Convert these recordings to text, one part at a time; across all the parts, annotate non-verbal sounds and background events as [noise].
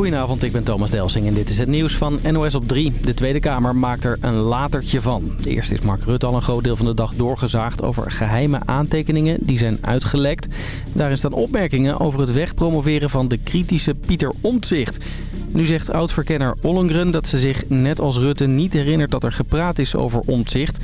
Goedenavond, ik ben Thomas Delsing en dit is het nieuws van NOS op 3. De Tweede Kamer maakt er een latertje van. Eerst is Mark Rutte al een groot deel van de dag doorgezaagd over geheime aantekeningen die zijn uitgelekt. Daarin staan opmerkingen over het wegpromoveren van de kritische Pieter Omtzigt. Nu zegt oud-verkenner Ollengren dat ze zich net als Rutte niet herinnert dat er gepraat is over Omtzigt.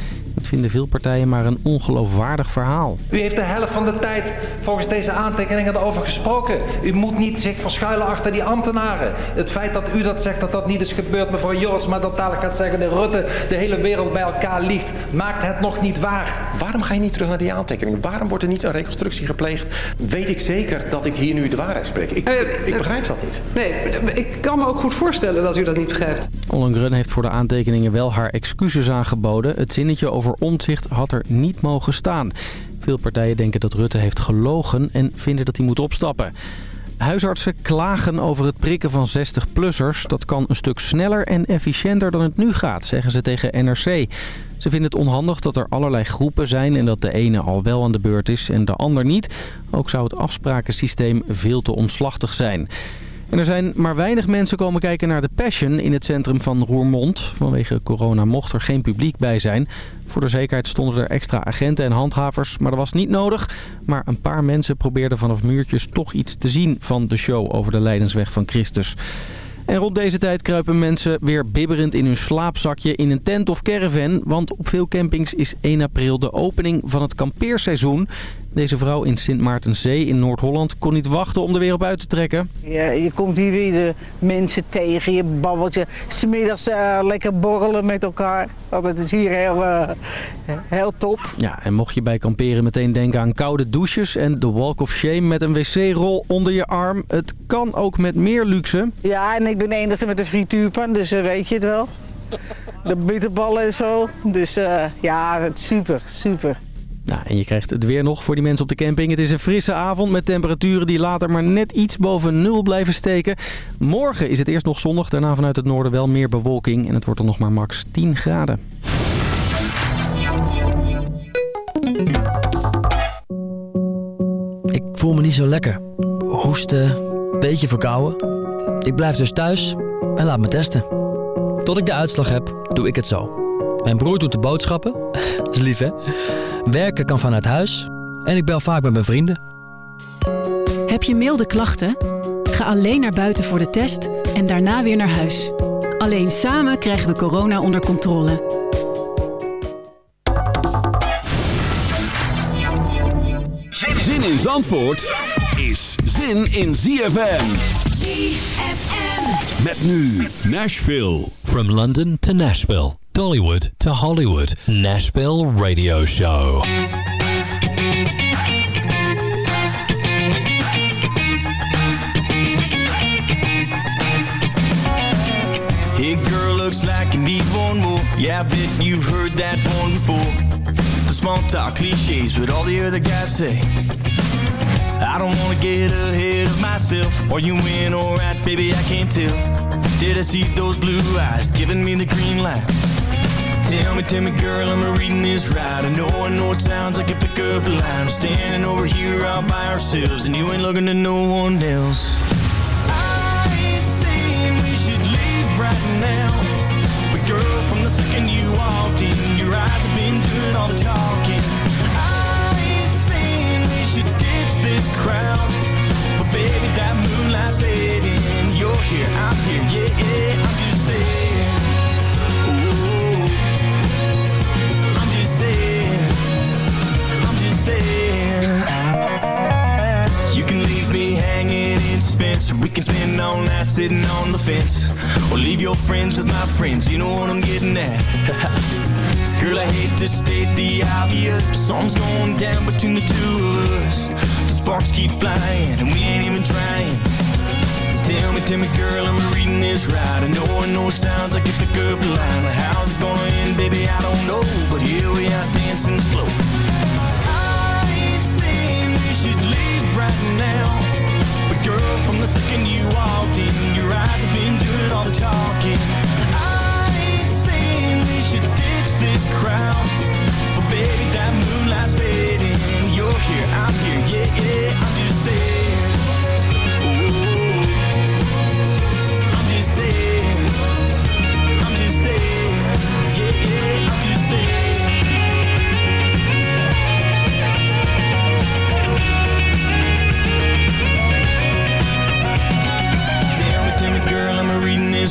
Vinden veel partijen maar een ongeloofwaardig verhaal. U heeft de helft van de tijd volgens deze aantekeningen erover gesproken. U moet niet zich verschuilen achter die ambtenaren. Het feit dat u dat zegt dat dat niet is gebeurd, mevrouw Joris, maar dat dadelijk gaat zeggen de Rutte de hele wereld bij elkaar liegt, maakt het nog niet waar. Waarom ga je niet terug naar die aantekeningen? Waarom wordt er niet een reconstructie gepleegd? Weet ik zeker dat ik hier nu de waarheid spreek? Ik, Eh, ik, ik eh, begrijp dat niet. Nee, ik kan me ook goed voorstellen dat u dat niet begrijpt. Ollengren heeft voor de aantekeningen wel haar excuses aangeboden. Het zinnetje over omzicht had er niet mogen staan. Veel partijen denken dat Rutte heeft gelogen en vinden dat hij moet opstappen. Huisartsen klagen over het prikken van 60-plussers. Dat kan een stuk sneller en efficiënter dan het nu gaat, zeggen ze tegen NRC. Ze vinden het onhandig dat er allerlei groepen zijn en dat de ene al wel aan de beurt is en de ander niet. Ook zou het afsprakensysteem veel te omslachtig zijn. En er zijn maar weinig mensen komen kijken naar de Passion in het centrum van Roermond. Vanwege corona mocht er geen publiek bij zijn. Voor de zekerheid stonden er extra agenten en handhavers, maar dat was niet nodig. Maar een paar mensen probeerden vanaf muurtjes toch iets te zien van de show over de Leidensweg van Christus. En rond deze tijd kruipen mensen weer bibberend in hun slaapzakje in een tent of caravan. Want op veel campings is 1 april de opening van het kampeerseizoen. Deze vrouw in Sint Maartenzee in Noord-Holland kon niet wachten om er weer op uit te trekken. Ja, je komt hier weer de mensen tegen, je babbelt je. Smiddags uh, lekker borrelen met elkaar. Want het is hier heel, uh, heel top. Ja, en mocht je bij kamperen meteen denken aan koude douches en de walk of shame met een wc-rol onder je arm. Het kan ook met meer luxe. Ja, en ik ben de enige met een frituurpan, dus uh, weet je het wel. De bitterballen en zo. Dus ja, het is super, super. Nou, en je krijgt het weer nog voor die mensen op de camping. Het is een frisse avond met temperaturen die later maar net iets boven nul blijven steken. Morgen is het eerst nog zonnig, daarna vanuit het noorden wel meer bewolking. En het wordt dan nog maar max 10 graden. Ik voel me niet zo lekker. Hoesten, beetje verkouden. Ik blijf dus thuis en laat me testen. Tot ik de uitslag heb, doe ik het zo. Mijn broer doet de boodschappen. [laughs] is lief, hè? Werken kan vanuit huis en ik bel vaak met mijn vrienden. Heb je milde klachten? Ga alleen naar buiten voor de test en daarna weer naar huis. Alleen samen krijgen we corona onder controle. Zin in Zandvoort is zin in ZFM. ZFM. Met nu Nashville. From London to Nashville. Dollywood to Hollywood. Nashville Radio Show. Hey girl, looks like you need one more. Yeah, I bet you've heard that one before. The small talk cliches, but all the other guys say. I don't wanna get ahead of myself. Are you in or out, baby? I can't tell. Did I see those blue eyes giving me the green light? Tell me, tell me, girl, am I reading this right? I know, I know it sounds like a pickup line. Standing over here all by ourselves, and you ain't looking to no one else. Friends with my friends. You know what I'm getting at. [laughs] Girl, I hate to state the obvious, but something's going down between the two of us. The sparks keep flying, and we ain't even trying. Tell me, tell me, girl, am I reading this right? I know, I know it sounds like a pickup line. But how's it gonna end, baby? I don't know. But here we are dancing slow. I ain't saying we should leave right now. Girl, from the second you walked in, your eyes have been doing all the talking. I ain't saying we should ditch this crowd. But baby, that moonlight's fading. You're here, I'm here, yeah, yeah. I'm just saying.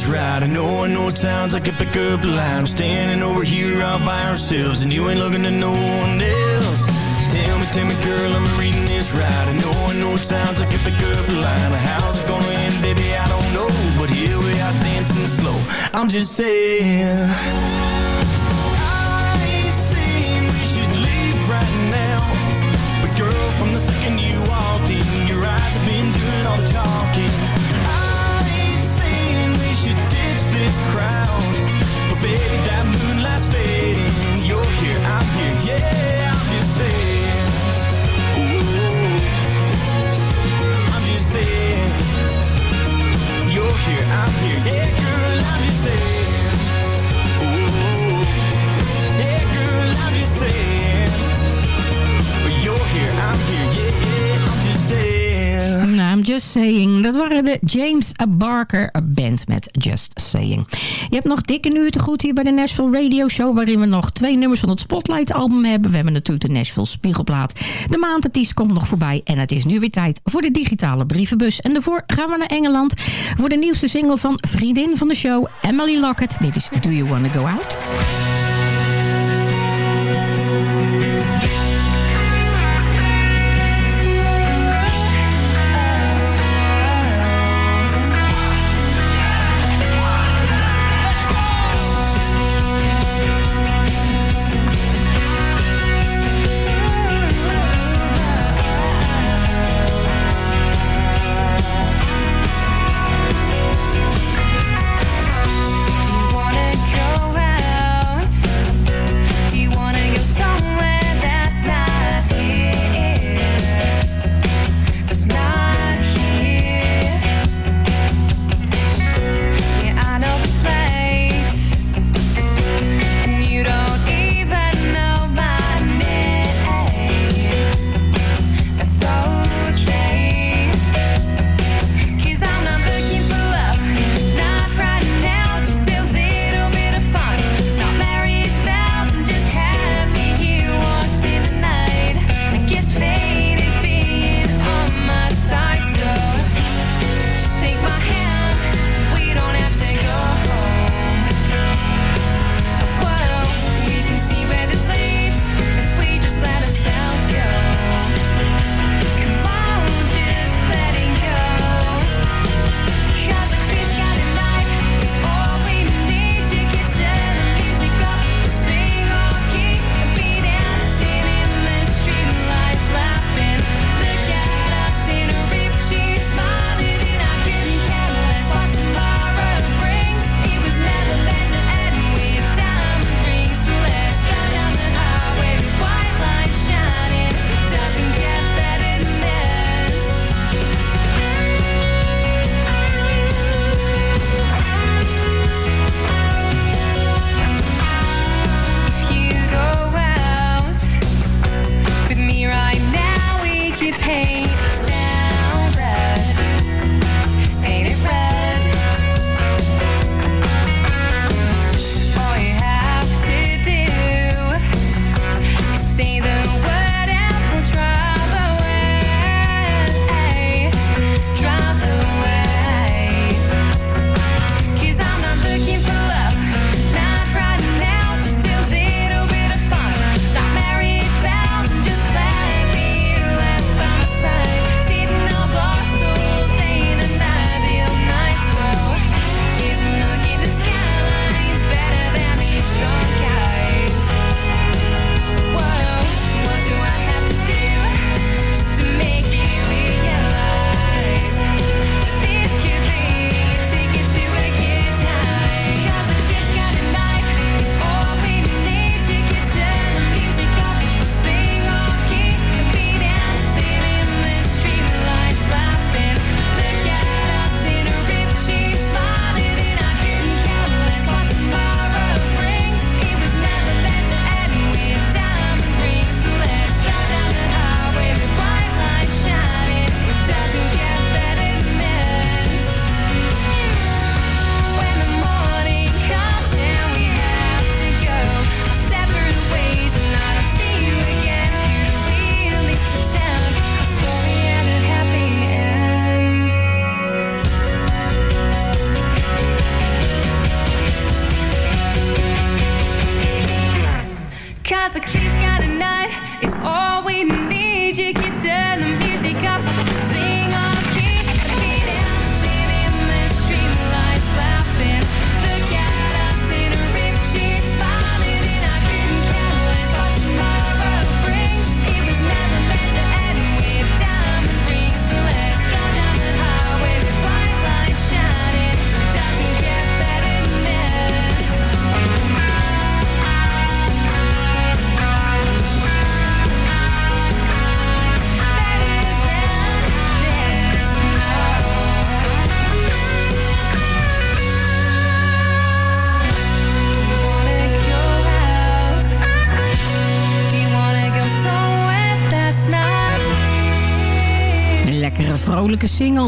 Ride. I know, I know it sounds like a pickup line. I'm standing over here all by ourselves, and you ain't looking to no one else. Tell me, tell me, girl, am I'm reading this right. I know, I know it sounds like a pickup line. How's it gonna end, baby? I don't know, but here we are dancing slow. I'm just saying. Saying. Dat waren de James Barker Band met Just Saying. Je hebt nog dikke uur te goed hier bij de Nashville Radio Show... waarin we nog twee nummers van het Spotlight album hebben. We hebben natuurlijk de Nashville Spiegelplaat. De maandartiest komt nog voorbij. En het is nu weer tijd voor de digitale brievenbus. En daarvoor gaan we naar Engeland... voor de nieuwste single van vriendin van de show, Emily Lockett. Dit is Do You Wanna Go Out? Wanna go out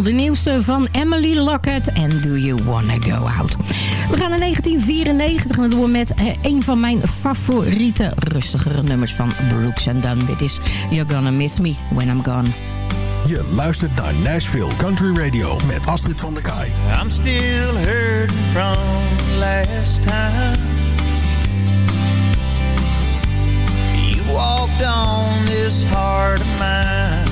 De nieuwste van Emily Lockett en Do You Wanna Go Out. We gaan naar 1994 en dat doen we met eh, een van mijn favoriete rustigere nummers van Brooks Dunn. Dit is You're Gonna Miss Me When I'm Gone. Je luistert naar Nashville Country Radio met Astrid van der Kaai. I'm still hurting from last time. You walked on this heart of mine.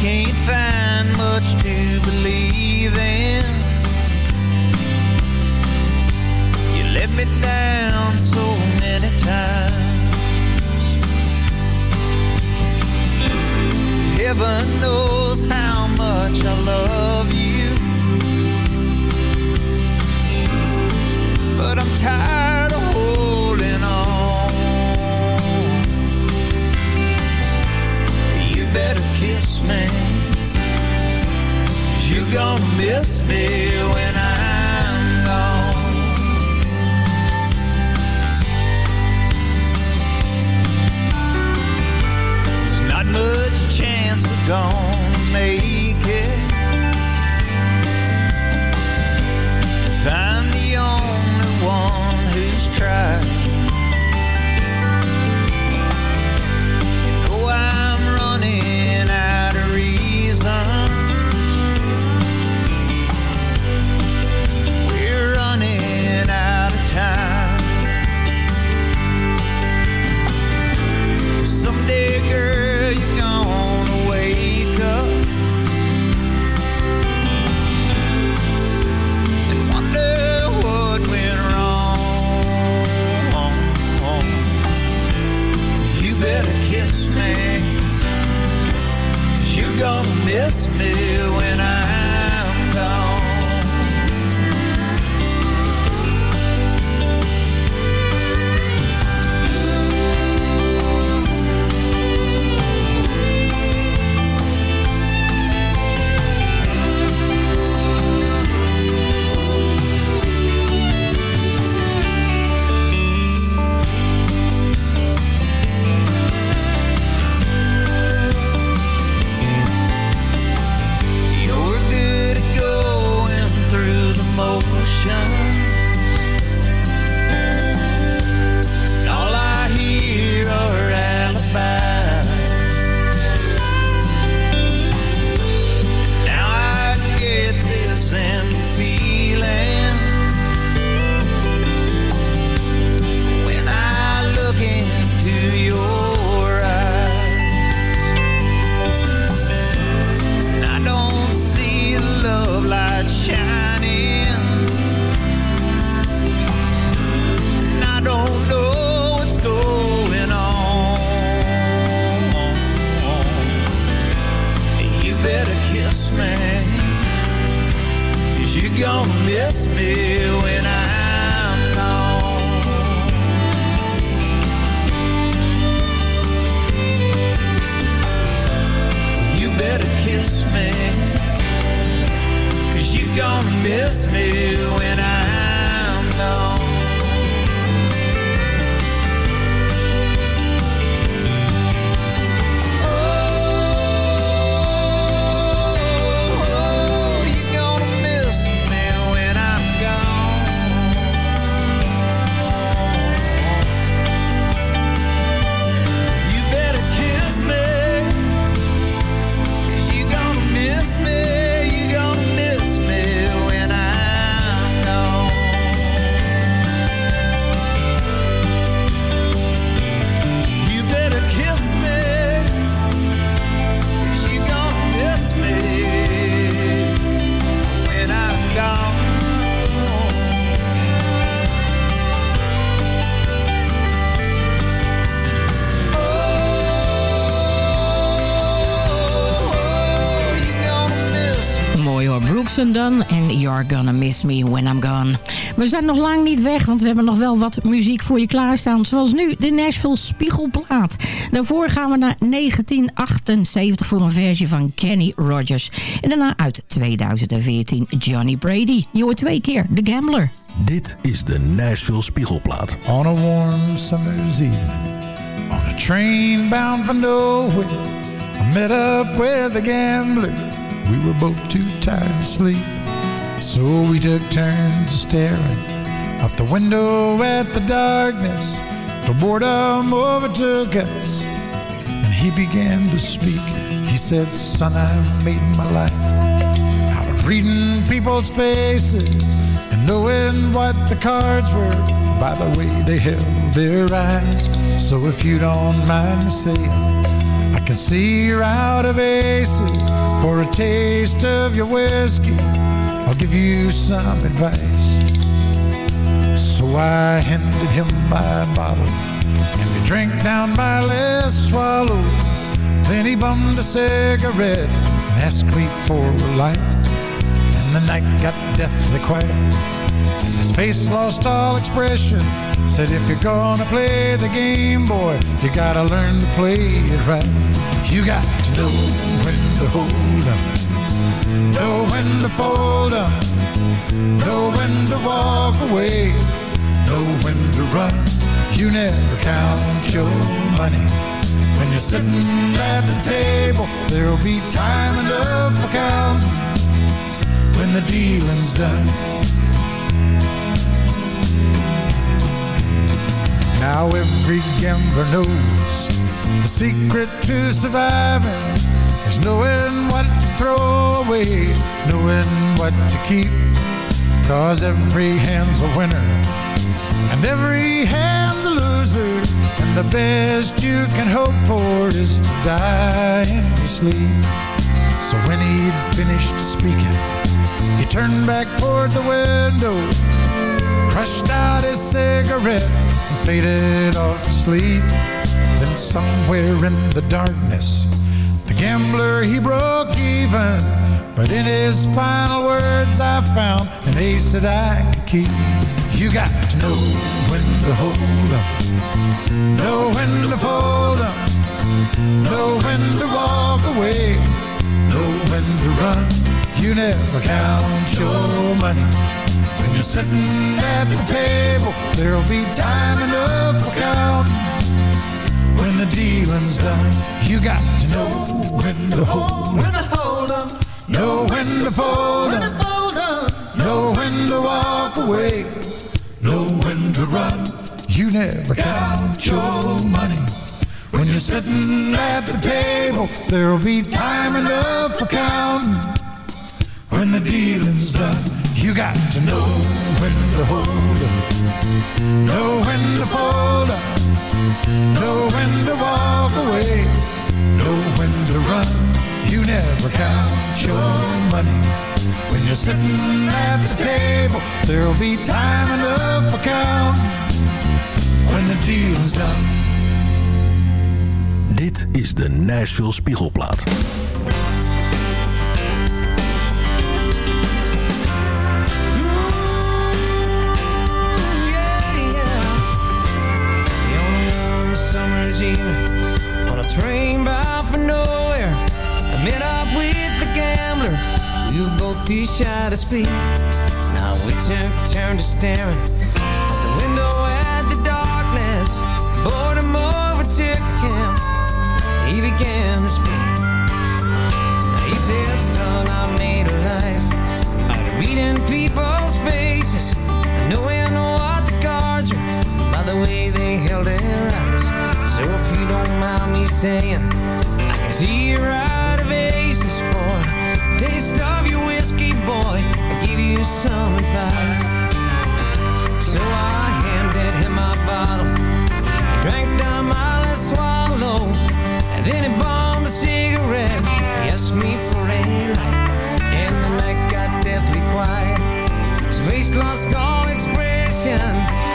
Can't find much to believe in. You let me down so many times. Heaven knows how much I love you. But I'm tired me. you gonna miss me when I'm gone. There's not much chance we're gonna make it. If I'm the only one who's tried. Miss Me When I'm Gone. We zijn nog lang niet weg, want we hebben nog wel wat muziek voor je klaarstaan. Zoals nu de Nashville Spiegelplaat. Daarvoor gaan we naar 1978 voor een versie van Kenny Rogers. En daarna uit 2014 Johnny Brady. Je hoort twee keer The Gambler. Dit is de Nashville Spiegelplaat. On a warm summer's evening, on a a train bound for nowhere. I met up with a gambler. We were both too tired to sleep. So we took turns staring out the window at the darkness. The boredom overtook us, and he began to speak. He said, Son, I made my life out of reading people's faces and knowing what the cards were by the way they held their eyes. So if you don't mind me saying, I can see you're out of aces for a taste of your whiskey. I'll give you some advice. So I handed him my bottle, and he drank down my last swallow. Then he bummed a cigarette and asked me for a light. And the night got deathly quiet, and his face lost all expression. Said, if you're gonna play the game, boy, you gotta learn to play it right. You got to know when to hold up, know when to fold up, know when to walk away, know when to run. You never count your money. When you're sitting at the table, there'll be time enough for counting when the dealing's done. Now every gambler knows the secret to surviving knowing what to throw away, knowing what to keep. Cause every hand's a winner and every hand's a loser. And the best you can hope for is to die in your sleep. So when he'd finished speaking, he turned back toward the window, crushed out his cigarette, and faded off to sleep. Then somewhere in the darkness, the gambler he broke even. But in his final words, I found an ace that I could keep. You got to know when to hold up, know when to fold up, know when to walk away, know when to run. You never count your money. When you're sitting at the table, there'll be time enough for counting. When the dealing's done, you got to know when to hold, when to hold up, know when to fold up, know when to walk away, know when to run. You never count your money. When you're sitting at the table, there'll be time enough for counting. When the dealing's done, you got to know when to hold up, know when to fold up, know when to walk away, know when to run. You never count your money. When you're sitting at the table, there'll be time enough for counting. When the deal's done. Dit is de Nashville Spiegelplaat. Train bound for nowhere. I met up with the gambler. We were both too shy to speak. Now we took turn to staring out the window at the darkness. Boredom overtook him. He began to speak. He said, "Son, I made a life out of reading people's faces, knowing what the cards are by the way they held their eyes." So if you don't mind me saying, I can see you're out of aces a taste of your whiskey, boy. I give you some advice. So I handed him my bottle. He drank down my last swallow, and then he bombed a cigarette. He asked me for a light, and the night got deathly quiet. His face lost all expression.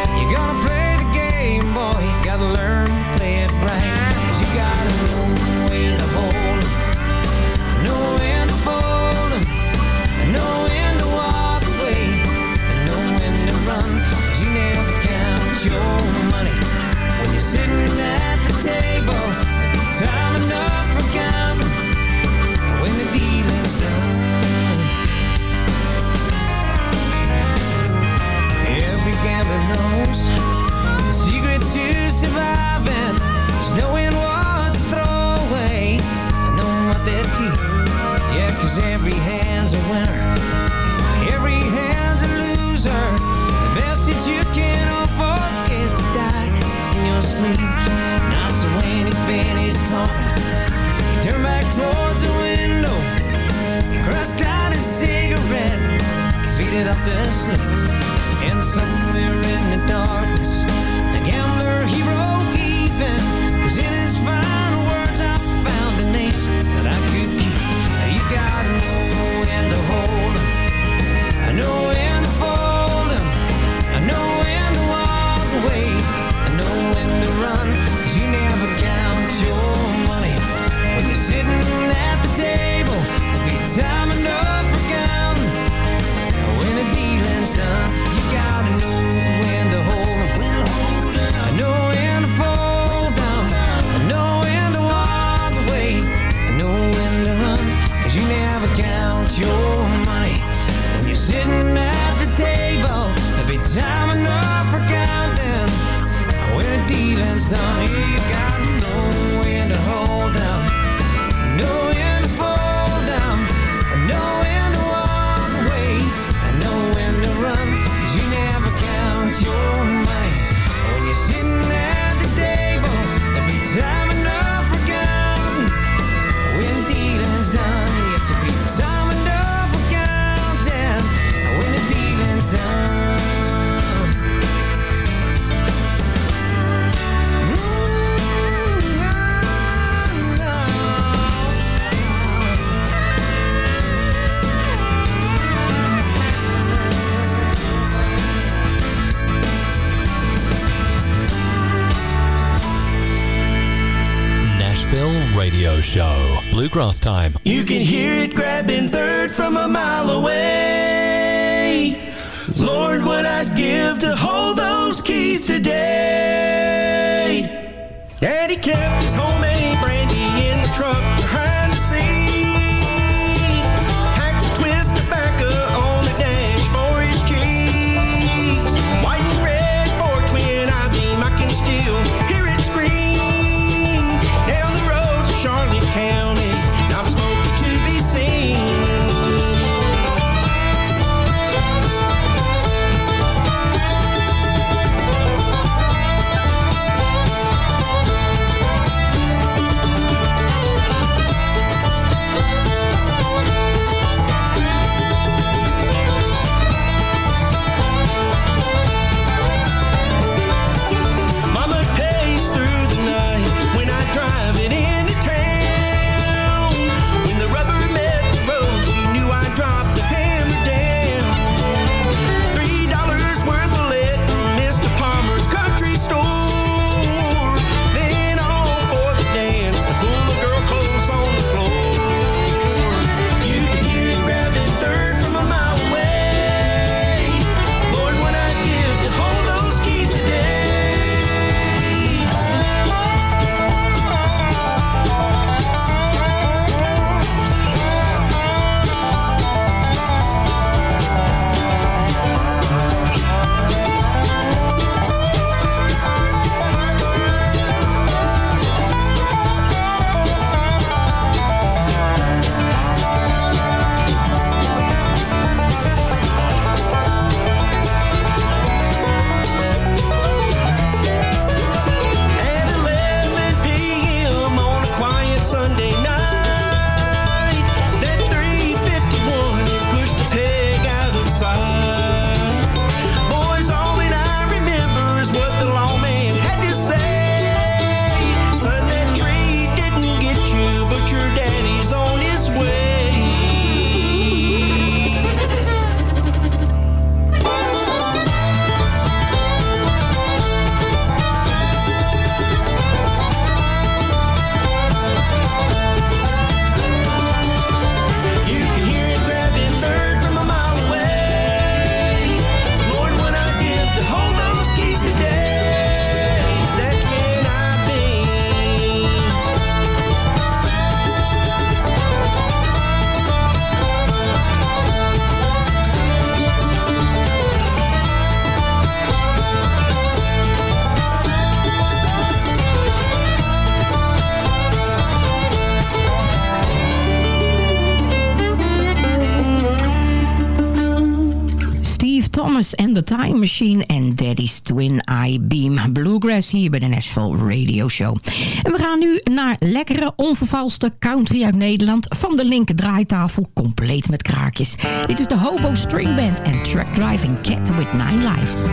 And the Time Machine en Daddy's Twin Eye Beam Bluegrass hier bij de Nashville Radio Show. En we gaan nu naar lekkere, onvervalste country uit Nederland van de linker draaitafel, compleet met kraakjes. Dit is de Hobo String Band en Truck Driving Cat with Nine Lives.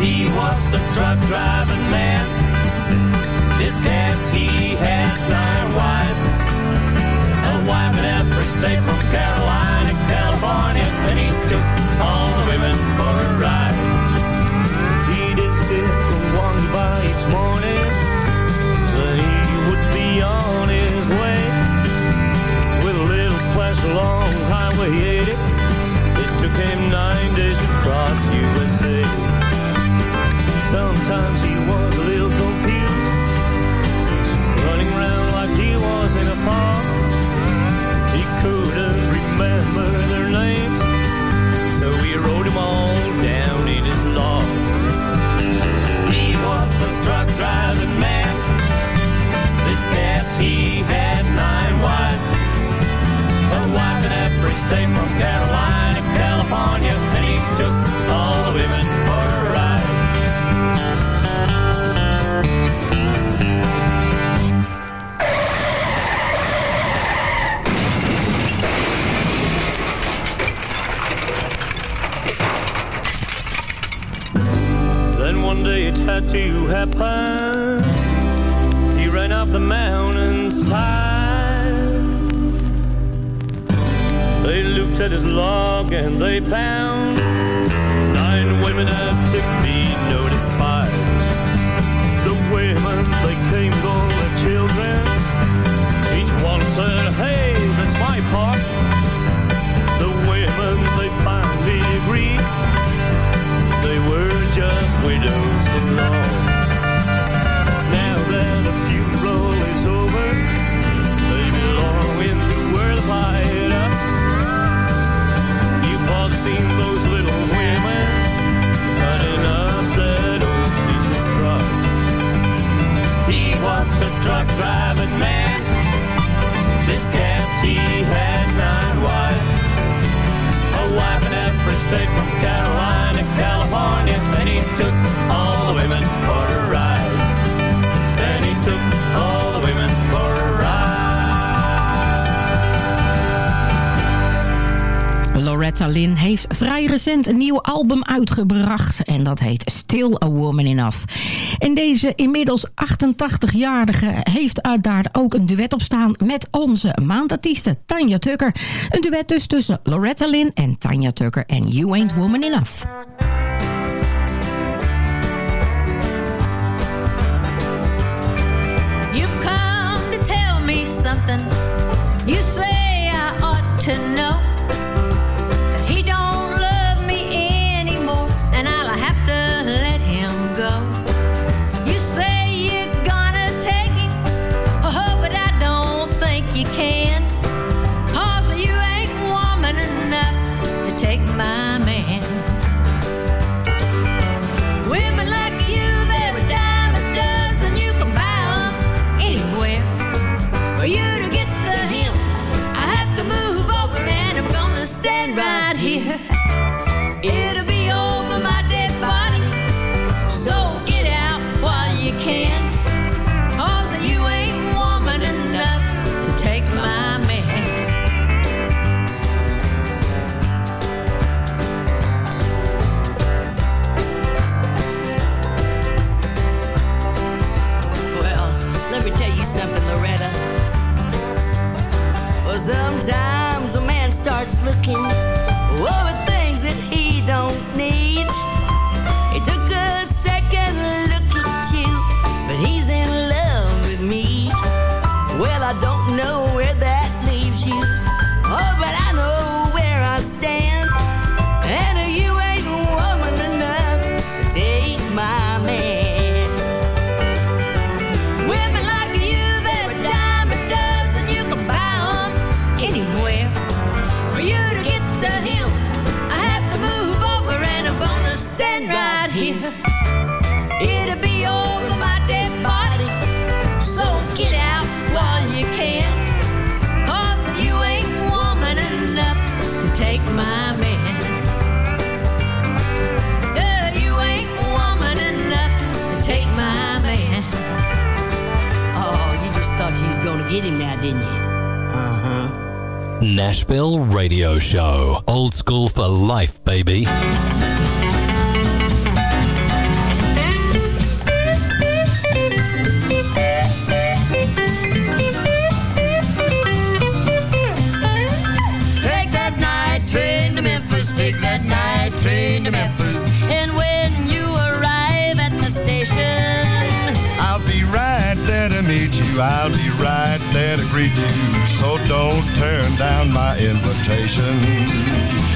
He was a truck driving man. This cat, he had nine wives. A wife in every state from Carolina Sometimes he was a little confused, running around like he was in a fog. He couldn't remember their names, so he wrote them all down in his log. He was a truck driving man. This cat, he had nine wives. A wife in every state from Carolina California, one day it had to happen. He ran off the mountainside. They looked at his log and they found nine women had to be notified. Een nieuw album uitgebracht. En dat heet Still a Woman Enough. En deze inmiddels 88-jarige heeft daar ook een duet op staan... met onze maandartieste Tanya Tucker. Een duet dus tussen Loretta Lynn en Tanya Tucker en You Ain't Woman Enough. You've here. Nashville Radio Show. Old school for life, baby. Take that night train to Memphis, take that night train to Memphis. And when you arrive at the station, I'll be right there to meet you. I'll be right there to greet you. So don't turn down my invitation.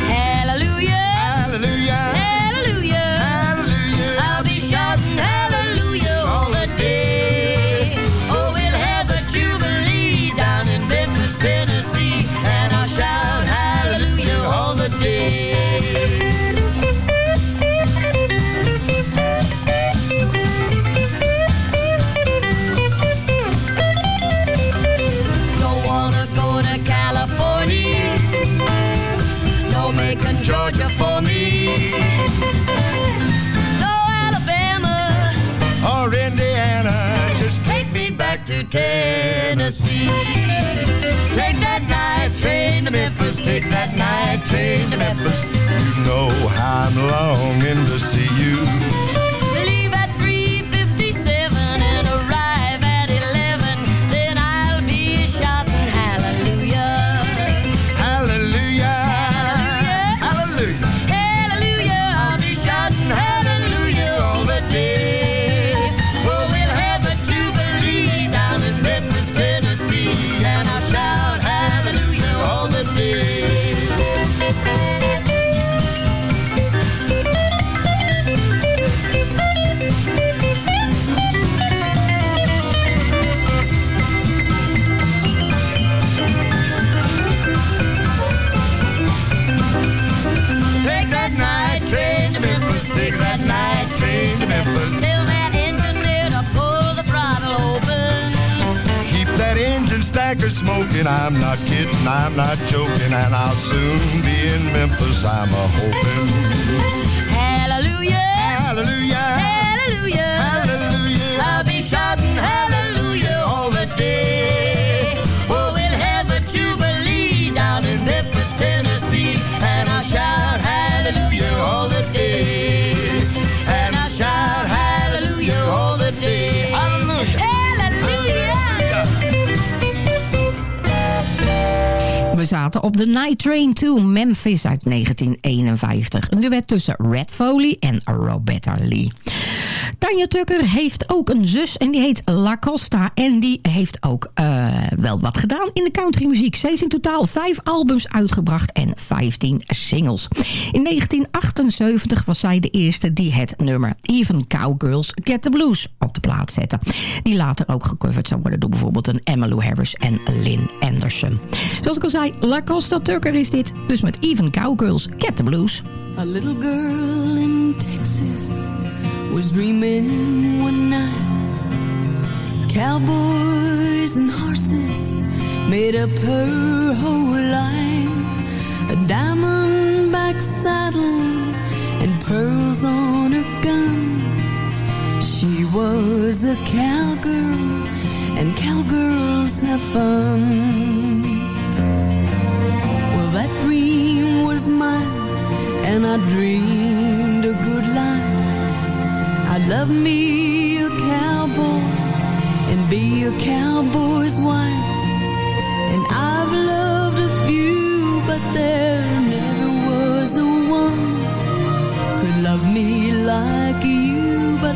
hallelujah, Hallelujah. hallelujah, Tennessee. Take that night train to Memphis. Take that night train to Memphis. you know I'm longing to see you. Stacker smoking. I'm not kidding, I'm not joking, and I'll soon be in Memphis. I'm a hoping. Hallelujah. Hallelujah. Op de Night Train to Memphis uit 1951. Een duet tussen Red Foley en Roberta Lee. Tanya Tucker heeft ook een zus en die heet La Costa. En die heeft ook eh, wel wat gedaan in de countrymuziek. Ze heeft in totaal vijf albums uitgebracht en 15 singles. In 1978 was zij de eerste die het nummer Even Cowgirls Get the Blues op de plaat zette. Die later ook gecoverd zou worden door bijvoorbeeld een Emmylou Harris en Lynn Anderson. Zoals ik al zei, La Costa Tucker is dit. Dus met Even Cowgirls Get the Blues. A little girl in Texas was dreaming one night. Cowboys and horses made up her whole life. A diamond-back saddle and pearls on her gun. She was a cowgirl, and cowgirls have fun. Well, that dream was mine, and I dreamed a good love me a cowboy and be a cowboy's wife. And I've loved a few, but there never was a one could love me like you. But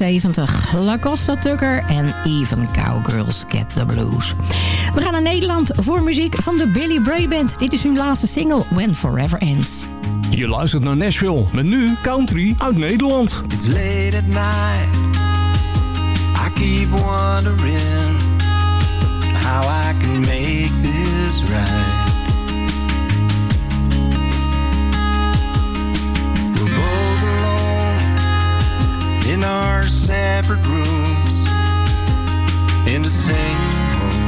70. Lacosta Tucker en Even Cowgirls Get the Blues. We gaan naar Nederland voor muziek van de Billy Bray Band. Dit is hun laatste single, When Forever Ends. Je luistert naar Nashville, met nu country uit Nederland. It's late at night. I keep wondering how I can make this right. in our separate rooms in the same home.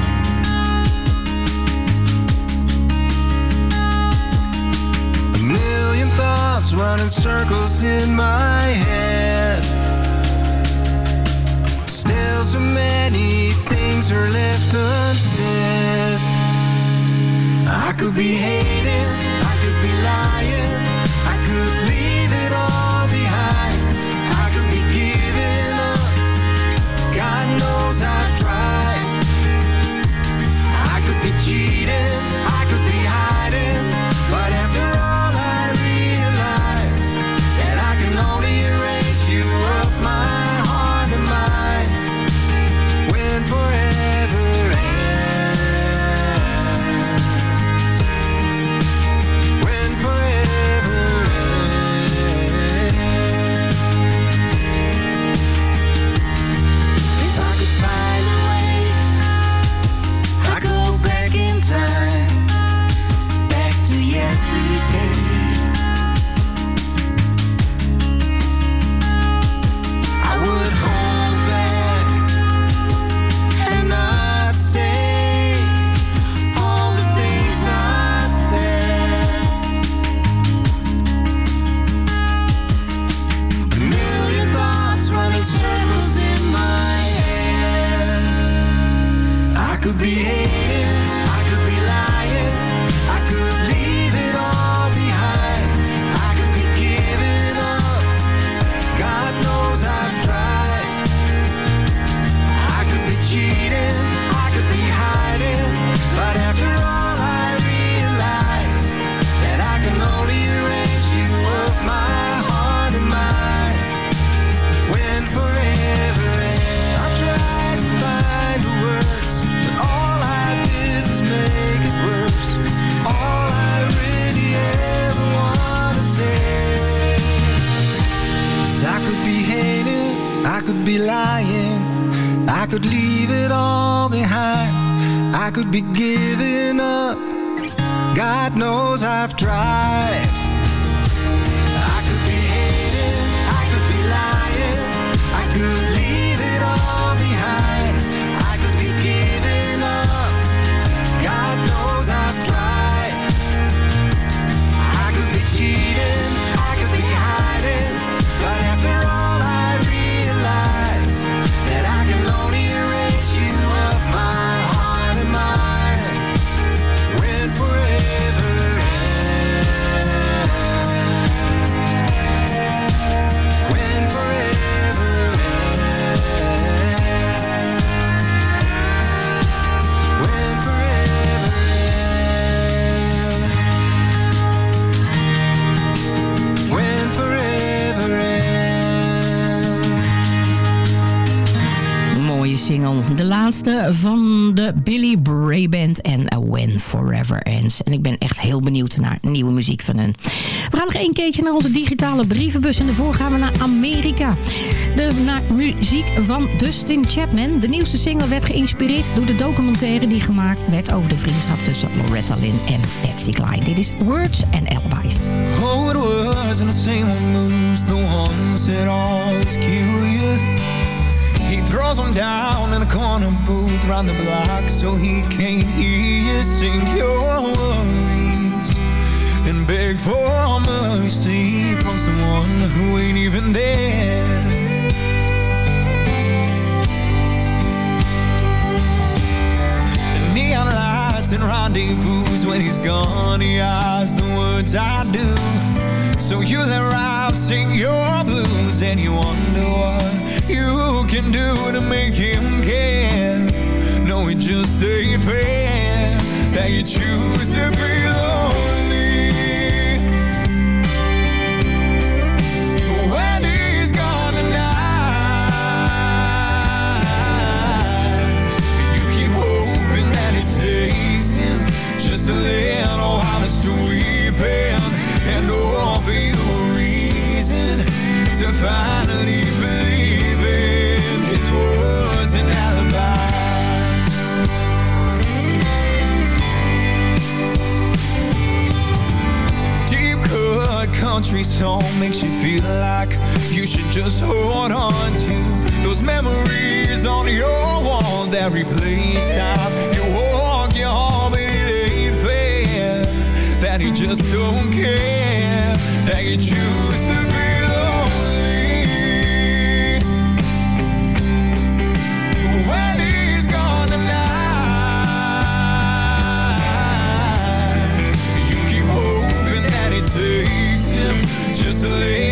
A million thoughts running circles in my head. Still, so many things are left unsaid. I could be hating, I could be lying, I could leave. I could be giving up. God knows I've tried. Laatste van de Billy Bray Band en When Forever Ends. En ik ben echt heel benieuwd naar nieuwe muziek van hun. We gaan nog één keertje naar onze digitale brievenbus. En daarvoor gaan we naar Amerika. De, naar muziek van Dustin Chapman. De nieuwste single werd geïnspireerd door de documentaire die gemaakt werd over de vriendschap tussen Loretta Lynn en Patsy Cline. Dit is Words and Alibis. Oh, it was in the same moves, the ones that always kill you. He throws them down in a corner booth round the block so he can't hear you sing your worries and beg for mercy from someone who ain't even there. Neon lights and rendezvous when he's gone. He has the words I do. So you let Rob sing your blues and you wonder what you can do to make him care. No, it just ain't fair that you choose to be finally believe in his words and alibis. Deep cut country song makes you feel like you should just hold on to those memories on your wall that replace time. You walk your home and it ain't fair that he just don't care that you choose just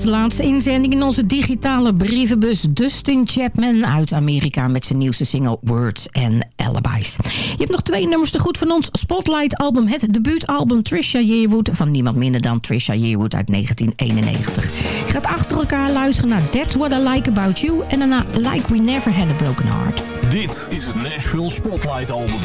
de laatste inzending in onze digitale brievenbus. Dustin Chapman uit Amerika met zijn nieuwste single Words and Alibis. Je hebt nog twee nummers te goed van ons Spotlight album. Het debuutalbum Trisha Yearwood van niemand minder dan Trisha Yearwood uit 1991. Je gaat achter elkaar luisteren naar That's What I Like About You en daarna Like We Never Had a Broken Heart. Dit is het Nashville Spotlight Album.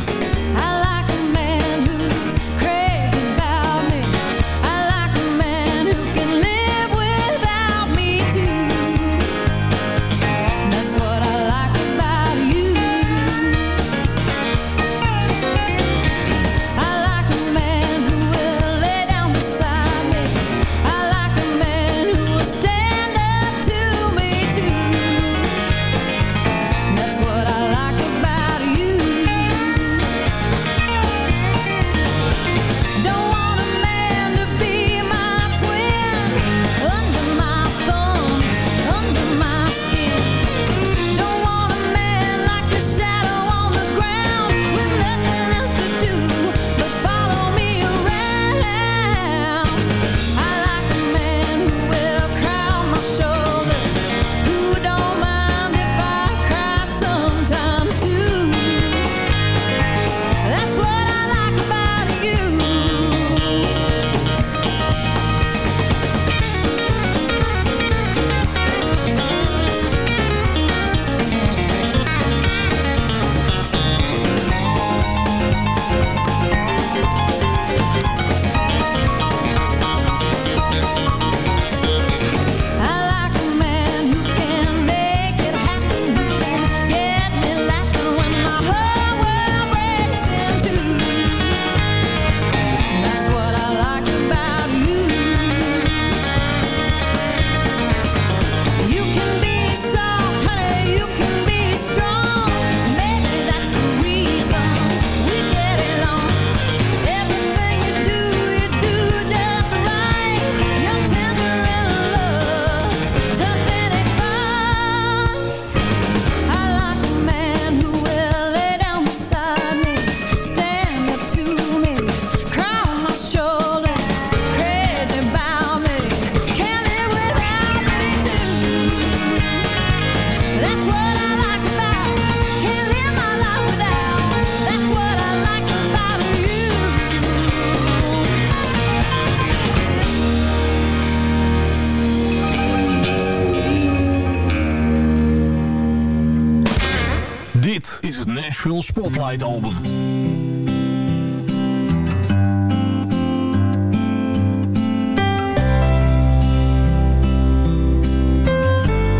Album.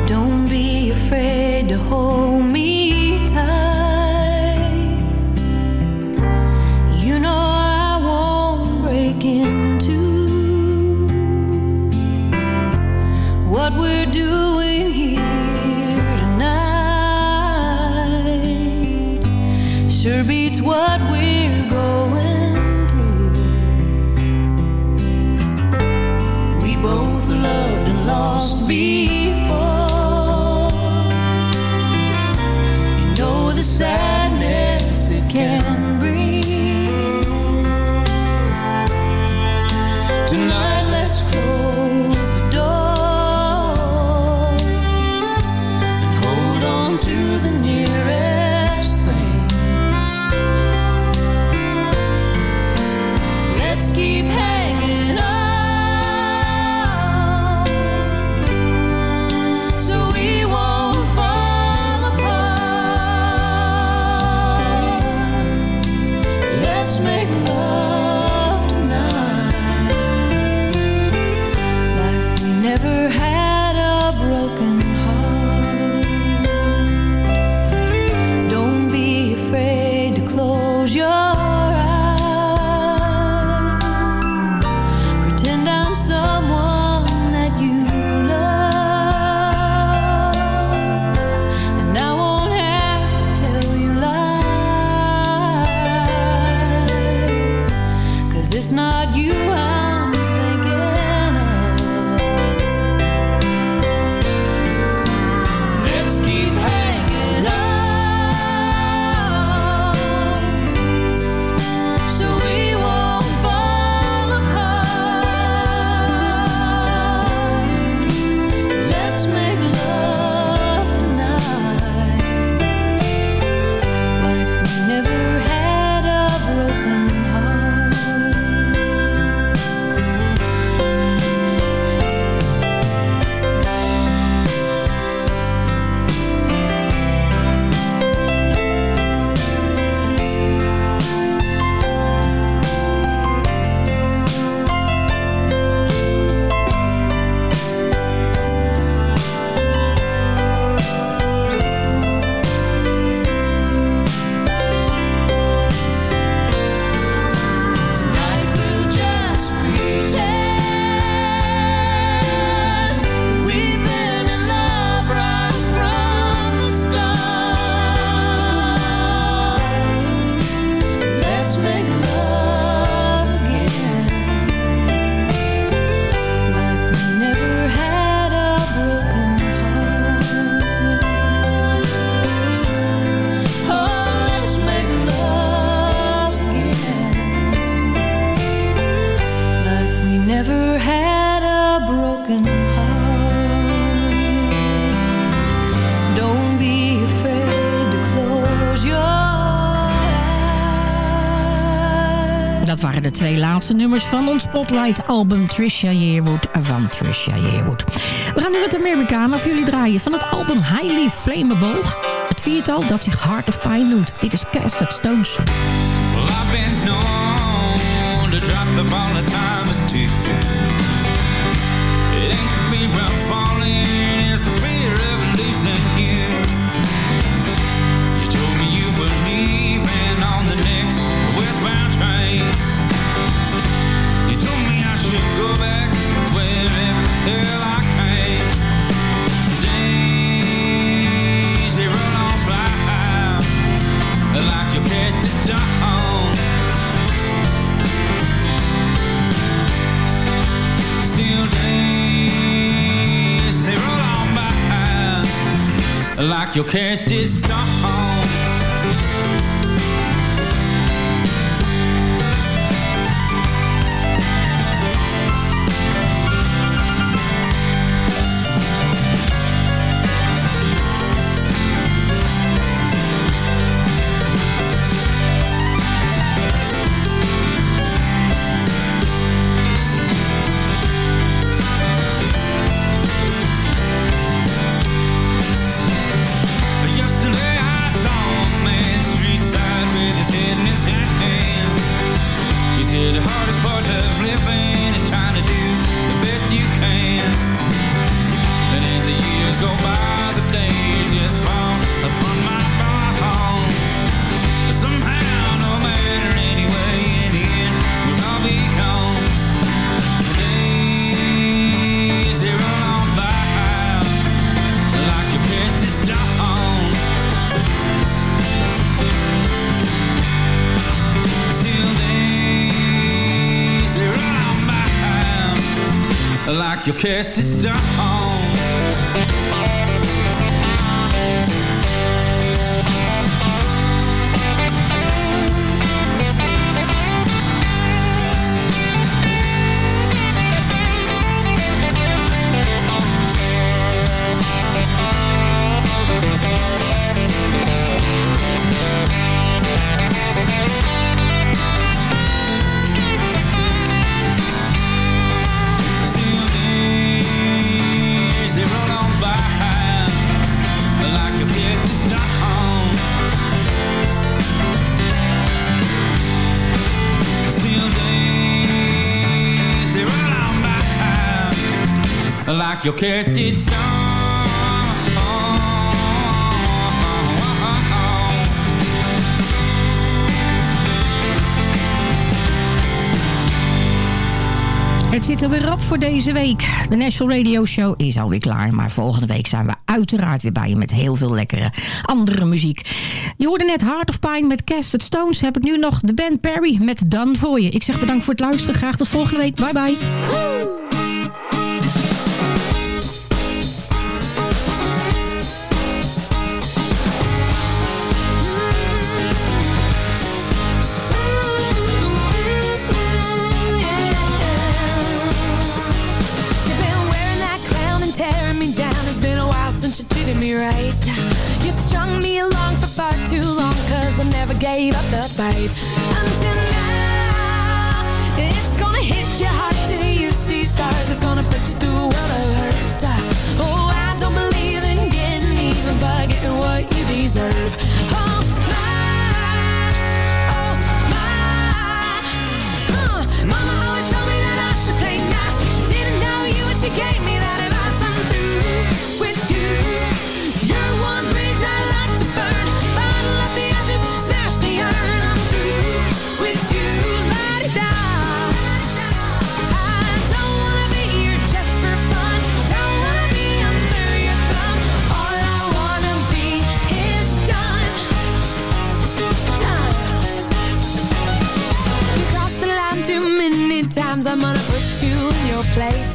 Don't be afraid to hold me tight. You know I won't break what we're doing. de nummers van ons Spotlight-album Trisha Yearwood van Trisha Yearwood. We gaan nu het Amerikanen voor jullie draaien van het album Highly Flammable. Het viertal dat zich Heart of Pine noemt. Dit is Casted Stones. Drop the ball your cares to stop Yes. to your cursed. Het zit er weer op voor deze week. De National Radio Show is alweer klaar. Maar volgende week zijn we uiteraard weer bij je met heel veel lekkere andere muziek. Je hoorde net Heart of Pine met Casted Stones. Heb ik nu nog de band Perry met Dan voor je. Ik zeg bedankt voor het luisteren. Graag tot volgende week. Bye bye. right. You strung me along for far too long Cause I never gave up the fight. Until now It's gonna hit you hard till you see stars place.